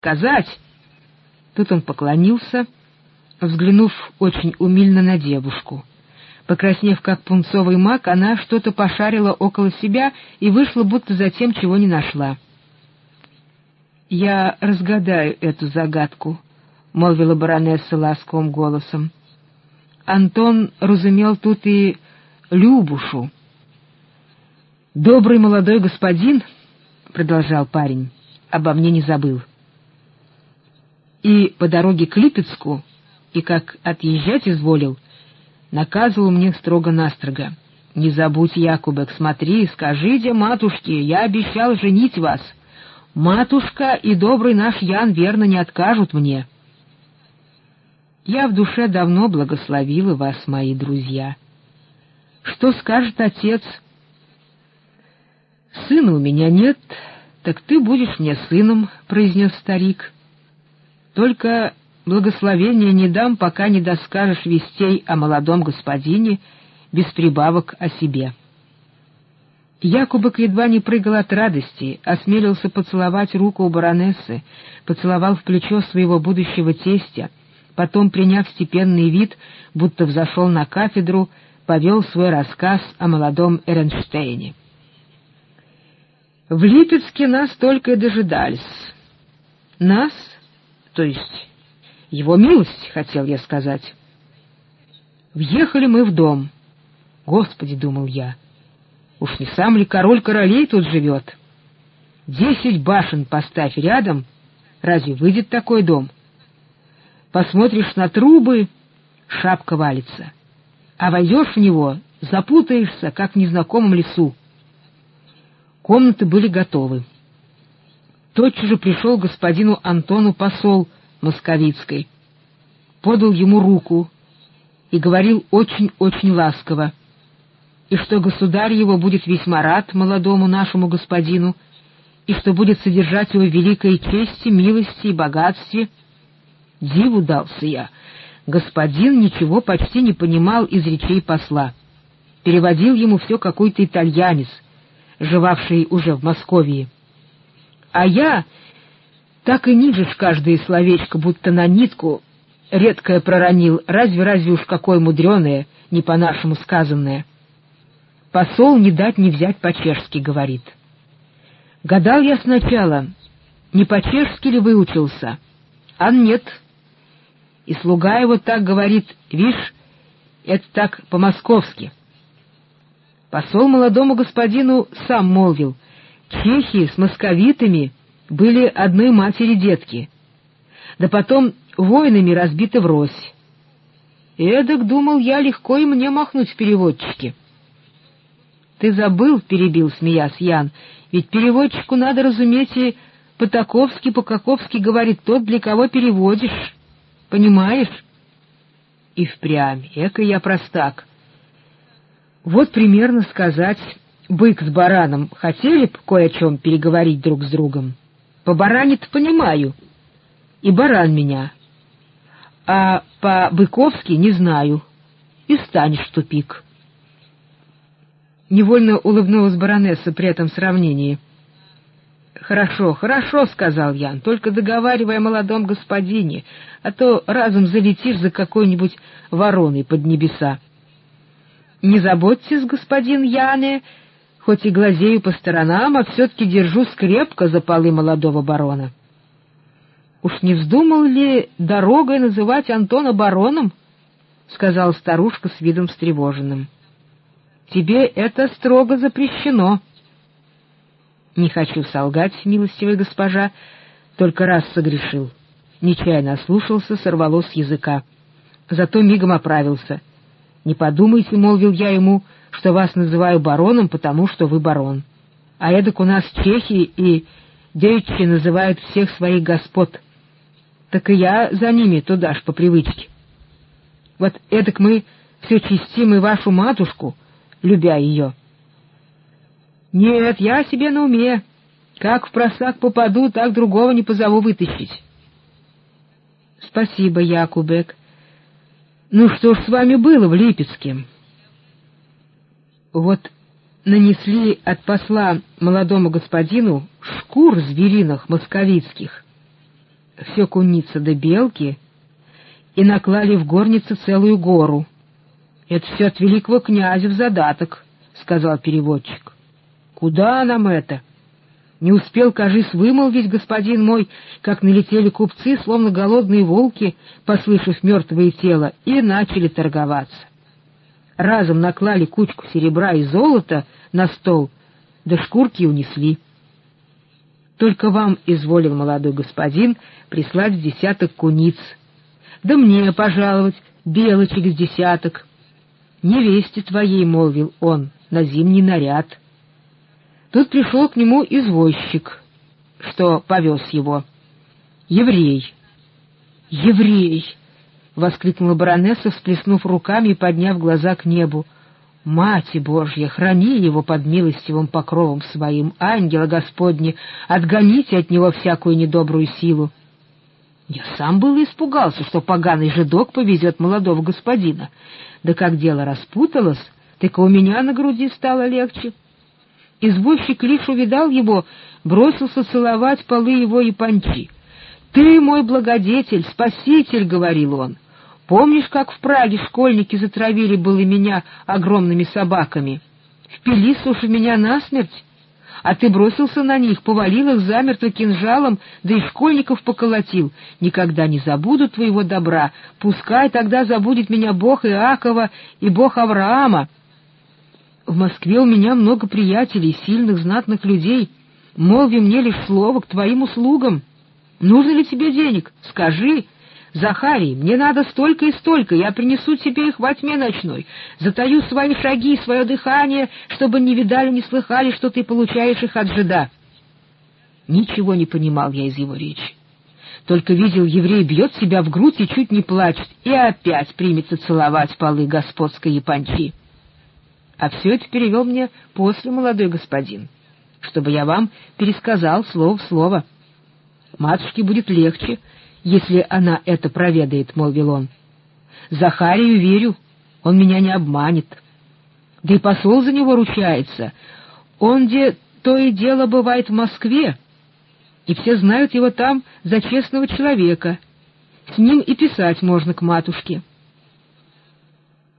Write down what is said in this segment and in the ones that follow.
сказать. Тут он поклонился, взглянув очень умильно на девушку. Покраснев, как пунцовый мак, она что-то пошарила около себя и вышла, будто за тем, чего не нашла. «Я разгадаю эту загадку», — молвила баронесса ласковым голосом. Антон разумел тут и Любушу. «Добрый молодой господин», — продолжал парень, — «обо мне не забыл. И по дороге к Липецку, и как отъезжать изволил, наказывал мне строго-настрого. «Не забудь, Якубек, смотри, скажите матушке, я обещал женить вас. Матушка и добрый наш Ян верно не откажут мне». Я в душе давно благословила вас, мои друзья. Что скажет отец? Сына у меня нет, так ты будешь мне сыном, произнес старик. Только благословения не дам, пока не доскажешь вестей о молодом господине без прибавок о себе. Якубок едва не прыгал от радости, осмелился поцеловать руку у баронессы, поцеловал в плечо своего будущего тестя, потом, приняв степенный вид, будто взошел на кафедру, повел свой рассказ о молодом Эренштейне. В Липецке нас только и дожидались. Нас, то есть его милость, хотел я сказать. Въехали мы в дом. Господи, думал я, уж не сам ли король королей тут живет? Десять башен поставь рядом, разве выйдет такой дом? Посмотришь на трубы, шапка валится, а войдешь в него, запутаешься, как в незнакомом лесу. Комнаты были готовы. Тотчас же пришел господину Антону посол Московицкой, подал ему руку и говорил очень-очень ласково, и что государь его будет весьма рад молодому нашему господину, и что будет содержать его великой чести, милости и богатстве. Диву дался я. Господин ничего почти не понимал из речей посла. Переводил ему все какой-то итальянец, живавший уже в Москве. А я так и нижешь каждое словечко, будто на нитку, редкое проронил, разве-разве уж какое мудреное, не по-нашему сказанное. Посол не дать не взять по-чешски, говорит. Гадал я сначала, не по-чешски ли выучился, а нет. И слуга его так говорит, вишь, это так по-московски. Посол молодому господину сам молвил, чехи с московитами — были одной матери детки, да потом воинами разбиты врозь. Эдак, думал я, легко и мне махнуть в переводчике. — Ты забыл, — перебил, смеясь Ян, — ведь переводчику надо разуметь и по-таковски, по-каковски говорит тот, для кого переводишь. Понимаешь? И впрямь, эко я простак. Вот примерно сказать, бык с бараном хотели б кое о чем переговорить друг с другом. По баране-то понимаю, и баран меня. А по-быковски не знаю, и станешь в тупик. Невольно улыбнулась баронесса при этом сравнении. «Хорошо, хорошо», — сказал Ян, — «только договаривай о молодом господине, а то разом залетишь за какой-нибудь вороной под небеса». «Не заботьтесь, господин Яне», хоть и глазею по сторонам, а все-таки держу скрепко за полы молодого барона. Уж не вздумал ли дорогой называть Антона бароном? — сказала старушка с видом встревоженным. — Тебе это строго запрещено. — Не хочу солгать, милостивая госпожа, только раз согрешил. Нечаянно ослушался, сорвало с языка. Зато мигом оправился. — Не подумайте, — молвил я ему, — что вас называю бароном, потому что вы барон. А эдак у нас чехи и девичьи называют всех своих господ. Так и я за ними туда ж по привычке. Вот эдак мы все чистим и вашу матушку, любя ее. Нет, я себе на уме. Как в просак попаду, так другого не позову вытащить. Спасибо, Якубек. Ну что ж с вами было в Липецке? Вот нанесли от посла молодому господину шкур звериных московицких. все куница да белки и наклали в горнице целую гору. Это все от великого князя в задаток, — сказал переводчик. — Куда нам это? Не успел, кажись, вымолвить, господин мой, как налетели купцы, словно голодные волки, послышав мертвое тело, и начали торговаться. Разом наклали кучку серебра и золота на стол, да шкурки унесли. Только вам изволил молодой господин прислать десяток куниц, да мне пожаловать белочек с десяток. Невесте твоей, — молвил он, — на зимний наряд. Тут пришел к нему извозчик, что повез его. Еврей. Еврей! — воскликнула баронесса, всплеснув руками и подняв глаза к небу. Мать Божья, храни его под милостивым покровом своим, ангела Господни, отгоните от него всякую недобрую силу. Я сам был испугался, что поганый жидок повезет молодого господина. Да как дело распуталось, так и у меня на груди стало легче. Извозчик лишь увидал его, бросился целовать полы его и панчи. «Ты мой благодетель, спаситель!» — говорил он. Помнишь, как в Праге школьники затравили было меня огромными собаками? Впились уж в меня насмерть, а ты бросился на них, повалил их замертво кинжалом, да и школьников поколотил. Никогда не забуду твоего добра, пускай тогда забудет меня Бог Иакова и Бог Авраама. В Москве у меня много приятелей, сильных, знатных людей. Молви мне лишь слово к твоим услугам. Нужно ли тебе денег? Скажи, — «Захарий, мне надо столько и столько, я принесу тебе их во тьме ночной, затаю свои шаги, свое дыхание, чтобы не видали, не слыхали, что ты получаешь их от жида». Ничего не понимал я из его речи. Только видел, еврей бьет себя в грудь и чуть не плачет, и опять примется целовать полы господской япончи. А все это перевел мне после, молодой господин, чтобы я вам пересказал слово в слово. Матушке будет легче, если она это проведает, — молвил он. Захарию верю, он меня не обманет. Да и посол за него ручается. Он где то и дело бывает в Москве, и все знают его там за честного человека. С ним и писать можно к матушке.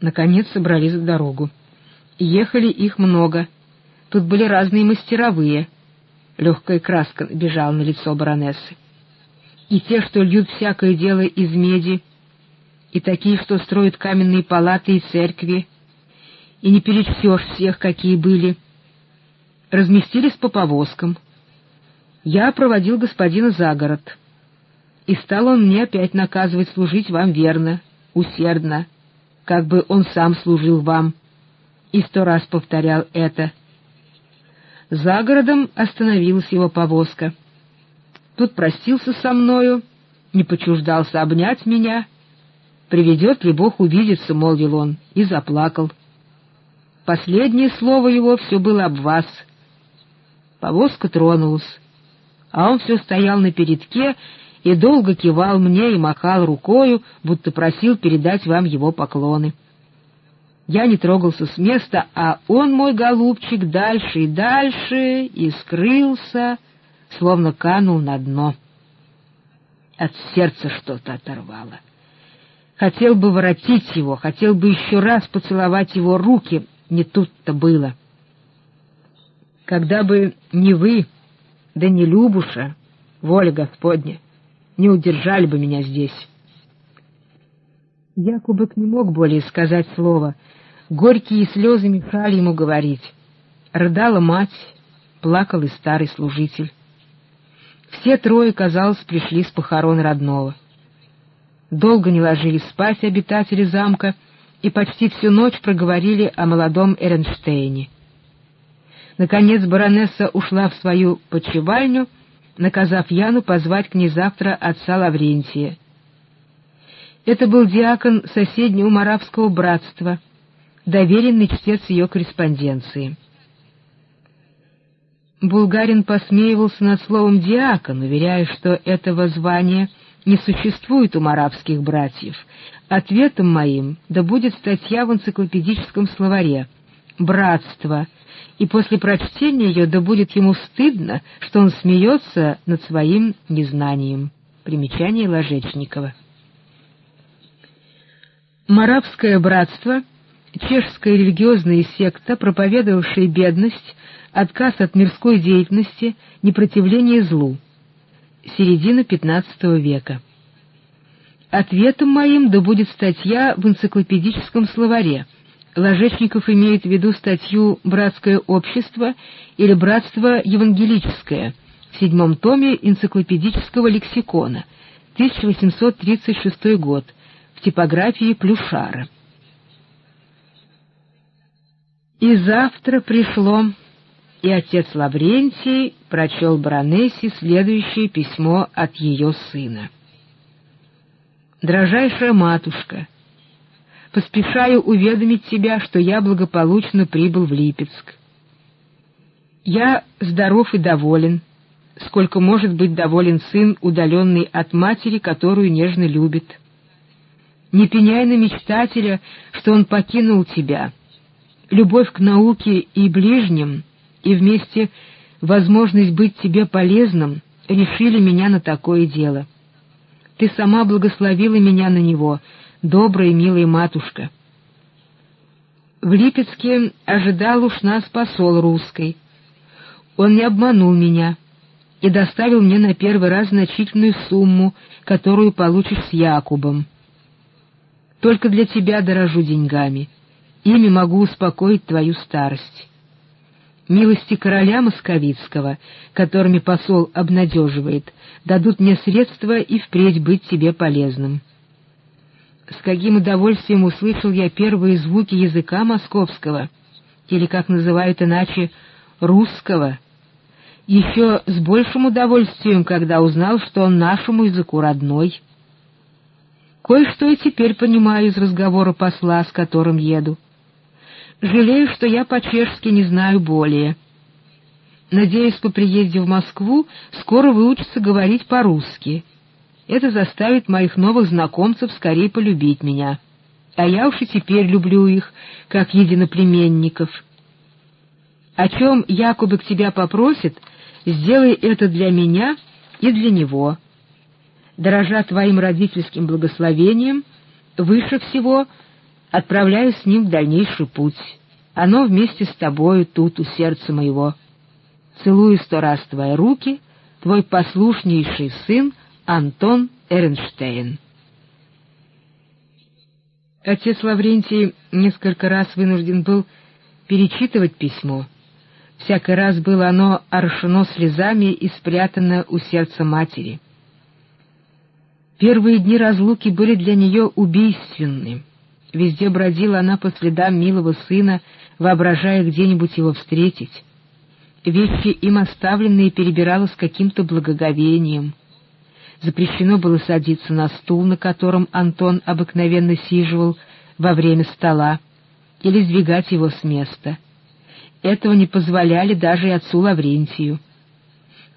Наконец собрались в дорогу. Ехали их много. Тут были разные мастеровые. Легкая краска бежала на лицо баронессы и те, что льют всякое дело из меди, и такие, что строят каменные палаты и церкви, и не перечтешь всех, какие были, разместились по повозкам. Я проводил господина за город, и стал он мне опять наказывать служить вам верно, усердно, как бы он сам служил вам, и сто раз повторял это. За городом остановилась его повозка — Тут простился со мною, не почуждался обнять меня. «Приведет ли Бог увидеться?» — молвил он, и заплакал. Последнее слово его все было об вас. Повозка тронулась, а он все стоял на передке и долго кивал мне и махал рукою, будто просил передать вам его поклоны. Я не трогался с места, а он, мой голубчик, дальше и дальше, и скрылся, словно канул на дно. От сердца что-то оторвало. Хотел бы воротить его, хотел бы еще раз поцеловать его руки, не тут-то было. Когда бы не вы, да не Любуша, воля Господня, не удержали бы меня здесь. Якубок не мог более сказать слова. Горькие слезы мешали ему говорить. Рыдала мать, плакал и старый служитель. Все трое, казалось, пришли с похорон родного. Долго не ложились спать обитатели замка и почти всю ночь проговорили о молодом Эренштейне. Наконец баронесса ушла в свою почевальню, наказав Яну позвать к ней завтра отца Лаврентия. Это был диакон соседнего Моравского братства, доверенный чтец ее корреспонденции. Булгарин посмеивался над словом «диакон», уверяя, что этого звания не существует у маравских братьев. Ответом моим да будет статья в энциклопедическом словаре «Братство», и после прочтения ее да будет ему стыдно, что он смеется над своим незнанием. Примечание Ложечникова. Моравское братство — чешская религиозная секта, проповедовавшая бедность, отказ от мирской деятельности, непротивление злу. Середина XV века. Ответом моим да будет статья в энциклопедическом словаре. Ложечников имеет в виду статью «Братское общество» или «Братство евангелическое» в седьмом томе энциклопедического лексикона, 1836 год, типографии Плюшара. И завтра пришло, и отец Лаврентий прочел баронессе следующее письмо от ее сына. «Дрожайшая матушка, поспешаю уведомить тебя, что я благополучно прибыл в Липецк. Я здоров и доволен, сколько может быть доволен сын, удаленный от матери, которую нежно любит. Не пеняй на мечтателя, что он покинул тебя. Любовь к науке и ближним, и вместе возможность быть тебе полезным решили меня на такое дело. Ты сама благословила меня на него, добрая и милая матушка. В Липецке ожидал уж нас посол русской. Он не обманул меня и доставил мне на первый раз значительную сумму, которую получишь с Якубом. Только для тебя дорожу деньгами, ими могу успокоить твою старость милости короля московицкого, которыми посол обнадеживает, дадут мне средства и впредь быть тебе полезным. С каким удовольствием услышал я первые звуки языка московского, или, как называют иначе, русского, еще с большим удовольствием, когда узнал, что он нашему языку родной. Кое-что и теперь понимаю из разговора посла, с которым еду. Жалею, что я по-чешски не знаю более. Надеюсь, по приезде в Москву скоро выучиться говорить по-русски. Это заставит моих новых знакомцев скорее полюбить меня. А я уж и теперь люблю их, как единоплеменников. О чем Якубик тебя попросит, сделай это для меня и для него. Дорожа твоим родительским благословением, выше всего — отправляю с ним в дальнейший путь. Оно вместе с тобою тут, у сердца моего. Целую сто раз твои руки, твой послушнейший сын Антон Эрнштейн. Отец Лаврентий несколько раз вынужден был перечитывать письмо. Всякий раз было оно орошено слезами и спрятано у сердца матери. Первые дни разлуки были для нее убийственны. Везде бродила она по следам милого сына, воображая где-нибудь его встретить. Вещи им оставленные перебирала с каким-то благоговением. Запрещено было садиться на стул, на котором Антон обыкновенно сиживал во время стола, или сдвигать его с места. Этого не позволяли даже и отцу Лаврентию.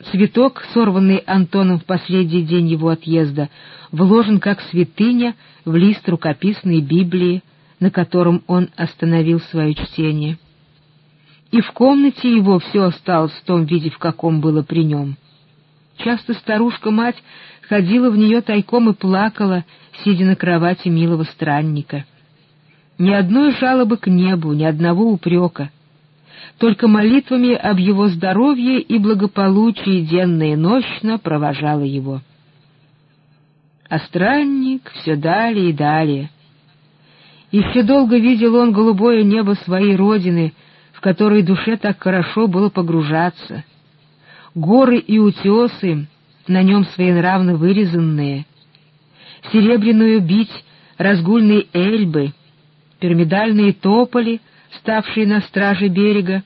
Цветок, сорванный Антоном в последний день его отъезда, вложен как святыня в лист рукописной Библии, на котором он остановил свое чтение. И в комнате его все осталось в том виде, в каком было при нем. Часто старушка-мать ходила в нее тайком и плакала, сидя на кровати милого странника. Ни одной жалобы к небу, ни одного упрека. Только молитвами об его здоровье и благополучии денно и нощно провожала его а странник все далее и далее. Еще долго видел он голубое небо своей родины, в которой душе так хорошо было погружаться. Горы и утесы, на нем своенравно вырезанные, серебряную бить разгульные эльбы, пирамидальные тополи, ставшие на страже берега,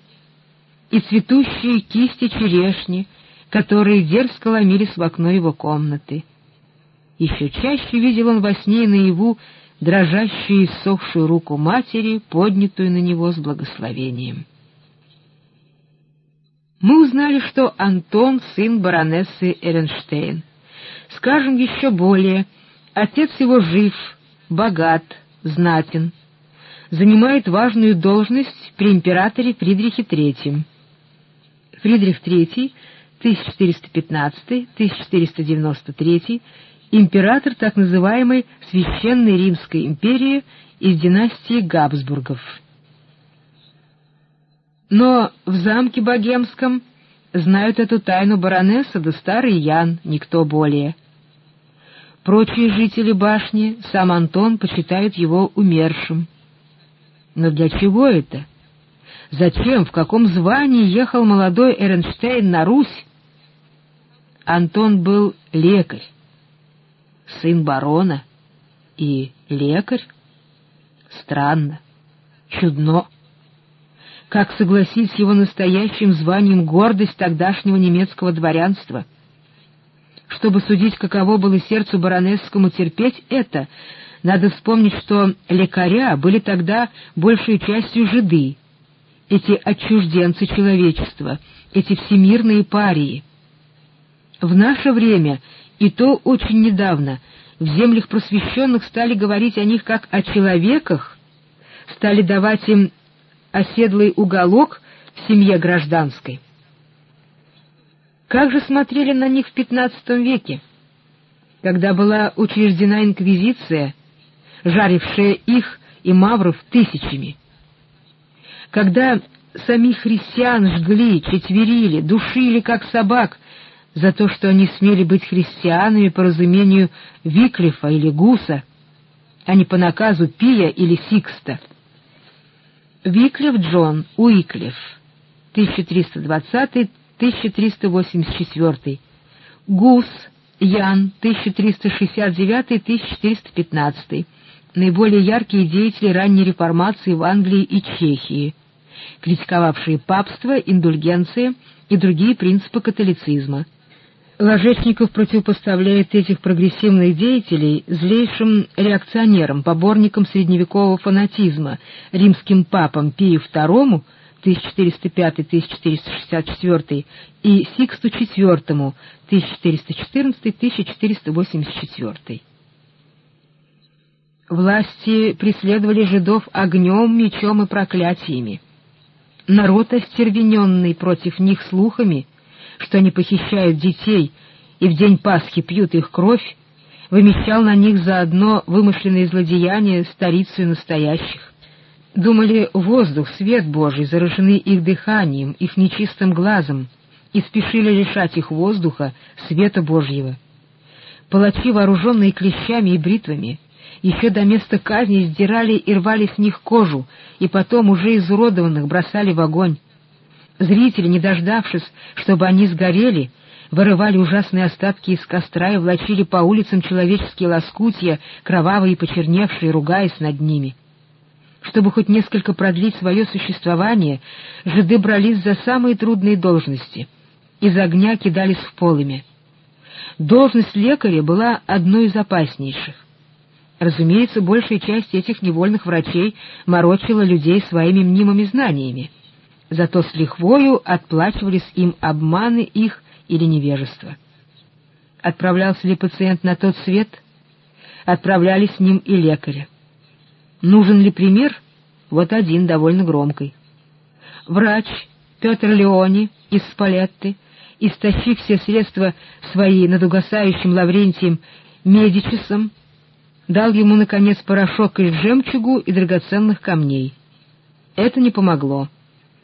и цветущие кисти черешни, которые дерзко ломились в окно его комнаты. Еще чаще видел он во сне и наяву дрожащую и сохшую руку матери, поднятую на него с благословением. Мы узнали, что Антон — сын баронессы Эренштейн. Скажем еще более, отец его жив, богат, знатен, занимает важную должность при императоре Фридрихе III. Фридрих III 1415-1493, император так называемой Священной Римской империи из династии Габсбургов. Но в замке Богемском знают эту тайну баронесса да старый Ян, никто более. Прочие жители башни, сам Антон, почитают его умершим. Но для чего это? Зачем, в каком звании ехал молодой Эренштейн на Русь? Антон был лекарь, сын барона и лекарь. Странно, чудно. Как согласить с его настоящим званием гордость тогдашнего немецкого дворянства? Чтобы судить, каково было сердцу баронесскому терпеть это, надо вспомнить, что лекаря были тогда большей частью жиды, эти отчужденцы человечества, эти всемирные парии. В наше время, и то очень недавно, в землях просвещенных стали говорить о них как о человеках, стали давать им оседлый уголок в семье гражданской. Как же смотрели на них в XV веке, когда была учреждена инквизиция, жарившая их и мавров тысячами? Когда самих христиан жгли, четверили, душили, как собак, за то, что они смели быть христианами по разумению Виклифа или Гуса, а не по наказу Пия или Сикста. Виклиф Джон Уиклиф, 1320-1384, Гус Ян, 1369-1415, наиболее яркие деятели ранней реформации в Англии и Чехии, критиковавшие папство, индульгенции и другие принципы католицизма. Ложечников противопоставляет этих прогрессивных деятелей злейшим реакционерам, поборникам средневекового фанатизма, римским папам Пию II 1405-1464 и Сиксту IV 1414-1484. Власти преследовали жидов огнем, мечом и проклятиями. Народ, остервененный против них слухами, что они похищают детей и в день Пасхи пьют их кровь, вымещал на них заодно вымышленные злодеяния старицу и настоящих. Думали, воздух, свет Божий заражены их дыханием, их нечистым глазом, и спешили лишать их воздуха, света Божьего. Палачи, вооруженные клещами и бритвами, еще до места казни сдирали и рвали с них кожу, и потом уже изуродованных бросали в огонь. Зрители, не дождавшись, чтобы они сгорели, вырывали ужасные остатки из костра и влачили по улицам человеческие лоскутья, кровавые и почерневшие, ругаясь над ними. Чтобы хоть несколько продлить свое существование, жиды брались за самые трудные должности. Из огня кидались в полыми. Должность лекаря была одной из опаснейших. Разумеется, большая часть этих невольных врачей морочила людей своими мнимыми знаниями зато с лихвою отплачивались им обманы их или невежество. Отправлялся ли пациент на тот свет, отправлялись с ним и лекаря. Нужен ли пример? Вот один, довольно громкий. Врач Петр Леони из Спалетты, истощив все средства свои над угасающим Лаврентием Медичесом, дал ему, наконец, порошок из жемчугу и драгоценных камней. Это не помогло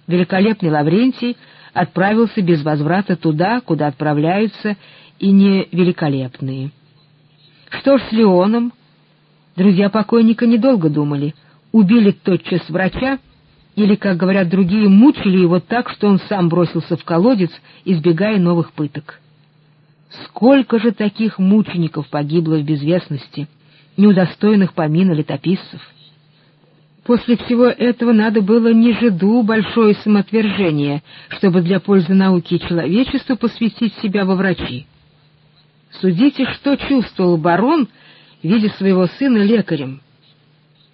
великолепный Лаврентий отправился без возврата туда, куда отправляются и не великолепные. Что ж с Леоном? Друзья покойника недолго думали. Убили тотчас врача, или, как говорят другие, мучили его так, что он сам бросился в колодец, избегая новых пыток. Сколько же таких мучеников погибло в безвестности, неудостойных помина летописцев! После всего этого надо было не жиду большое самоотвержение, чтобы для пользы науки и человечеству посвятить себя во врачи. Судите, что чувствовал барон, видя своего сына лекарем.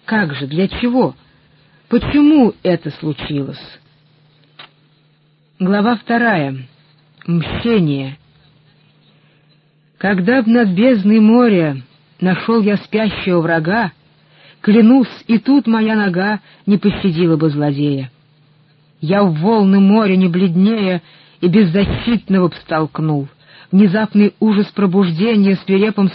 Как же, для чего? Почему это случилось? Глава вторая. Мщение. Когда в над бездной моря нашел я спящего врага, Клянусь, и тут моя нога не пощадила бы злодея. Я в волны моря не бледнее и беззащитного б столкнул. Внезапный ужас пробуждения свирепым смертью